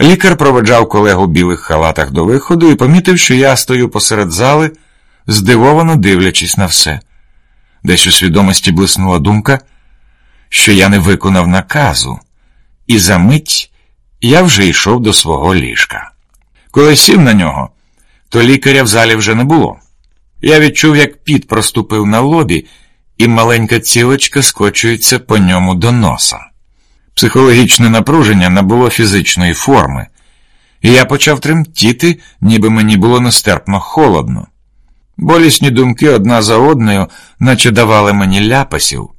Лікар проведжав колегу в білих халатах до виходу і помітив, що я стою посеред зали, здивовано дивлячись на все. Десь у свідомості блиснула думка, що я не виконав наказу, і за мить я вже йшов до свого ліжка. Коли сів на нього, то лікаря в залі вже не було. Я відчув, як піт проступив на лобі, і маленька цілочка скочується по ньому до носа. Психологічне напруження набуло фізичної форми, і я почав тремтіти, ніби мені було нестерпно холодно. Болісні думки одна за одною, наче давали мені ляпасів,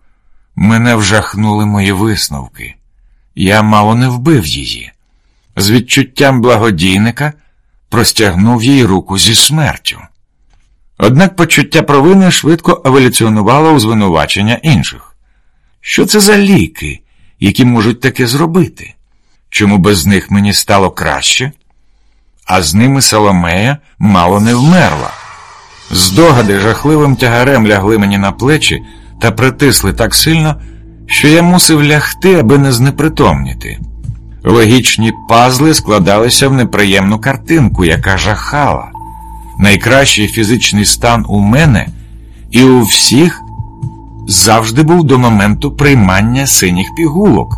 мене вжахнули мої висновки. Я мало не вбив її. З відчуттям благодійника простягнув їй руку зі смертю. Однак почуття провини швидко еволюціонувало у звинувачення інших. Що це за ліки, які можуть таке зробити? Чому без них мені стало краще? А з ними Соломея мало не вмерла. Здогади жахливим тягарем лягли мені на плечі та притисли так сильно, що я мусив лягти, аби не знепритомніти. Логічні пазли складалися в неприємну картинку, яка жахала. Найкращий фізичний стан у мене і у всіх завжди був до моменту приймання синіх пігулок.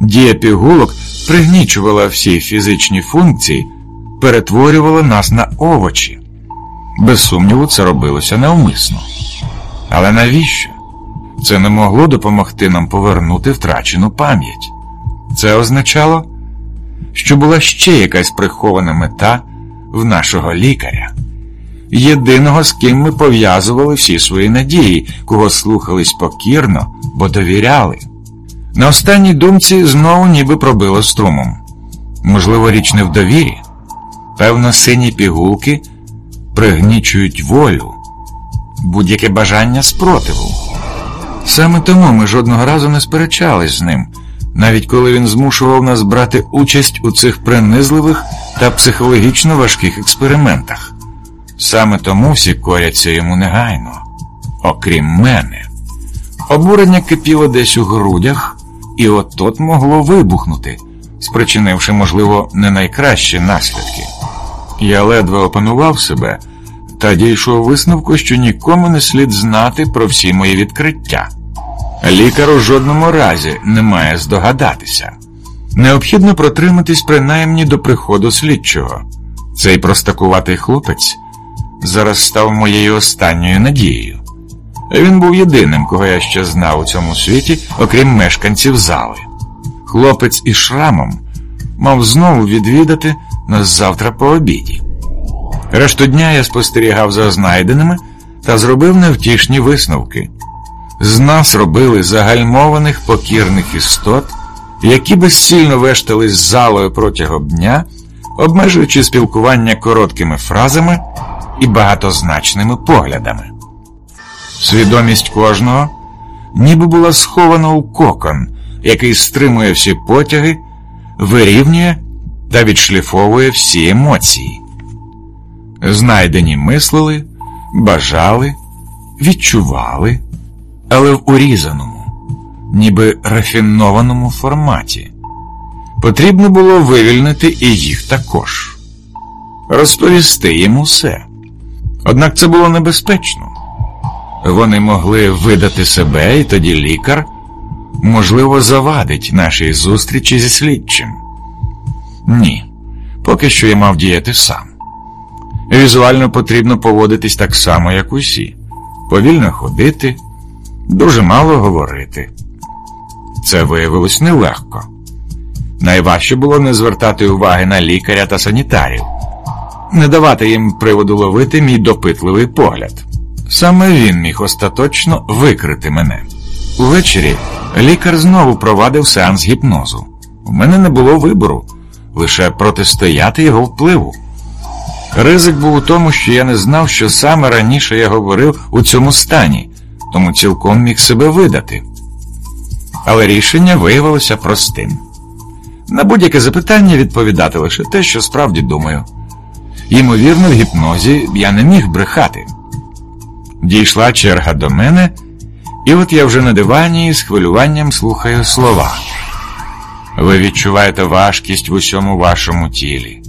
Дія пігулок пригнічувала всі фізичні функції, перетворювала нас на овочі. Без сумніву, це робилося навмисно. Але навіщо? Це не могло допомогти нам повернути втрачену пам'ять. Це означало, що була ще якась прихована мета в нашого лікаря, єдиного, з ким ми пов'язували всі свої надії, кого слухались покірно, бо довіряли. На останній думці знову ніби пробило струмом. Можливо, річ не в довірі. Певно, сині пігулки пригнічують волю, будь-яке бажання спротиву. Саме тому ми жодного разу не сперечались з ним, навіть коли він змушував нас брати участь у цих принизливих та психологічно важких експериментах. Саме тому всі коряться йому негайно, окрім мене. Обурення кипіло десь у грудях, і от-от могло вибухнути, спричинивши, можливо, не найкращі наслідки. Я ледве опанував себе та дійшов висновку, що нікому не слід знати про всі мої відкриття. Лікар у жодному разі не має здогадатися. Необхідно протриматись принаймні до приходу слідчого. Цей простакуватий хлопець зараз став моєю останньою надією. Він був єдиним, кого я ще знав у цьому світі, окрім мешканців зали. Хлопець із шрамом мав знову відвідати нас завтра по обіді. Решту дня я спостерігав за знайденими та зробив невтішні висновки. З нас робили загальмованих покірних істот, які безсильно вештались залою протягом дня, обмежуючи спілкування короткими фразами і багатозначними поглядами. Свідомість кожного ніби була схована у кокон, який стримує всі потяги, вирівнює та відшліфовує всі емоції. Знайдені мислили, бажали, відчували, але в урізаному, ніби рафінованому форматі. Потрібно було вивільнити і їх також, розповісти їм усе. Однак це було небезпечно. Вони могли видати себе, і тоді лікар, можливо, завадить нашій зустрічі зі слідчим. Ні, поки що я мав діяти сам. Візуально потрібно поводитись так само, як усі, повільно ходити, дуже мало говорити. Це виявилось нелегко. Найважче було не звертати уваги на лікаря та санітарів, не давати їм приводу ловити мій допитливий погляд. Саме він міг остаточно викрити мене. Увечері лікар знову провадив сеанс гіпнозу. У мене не було вибору, лише протистояти його впливу. Ризик був у тому, що я не знав, що саме раніше я говорив у цьому стані, тому цілком міг себе видати. Але рішення виявилося простим. На будь-яке запитання відповідати лише те, що справді думаю. Ймовірно, в гіпнозі я не міг брехати. Дійшла черга до мене, і от я вже на дивані з хвилюванням слухаю слова. Ви відчуваєте важкість в усьому вашому тілі.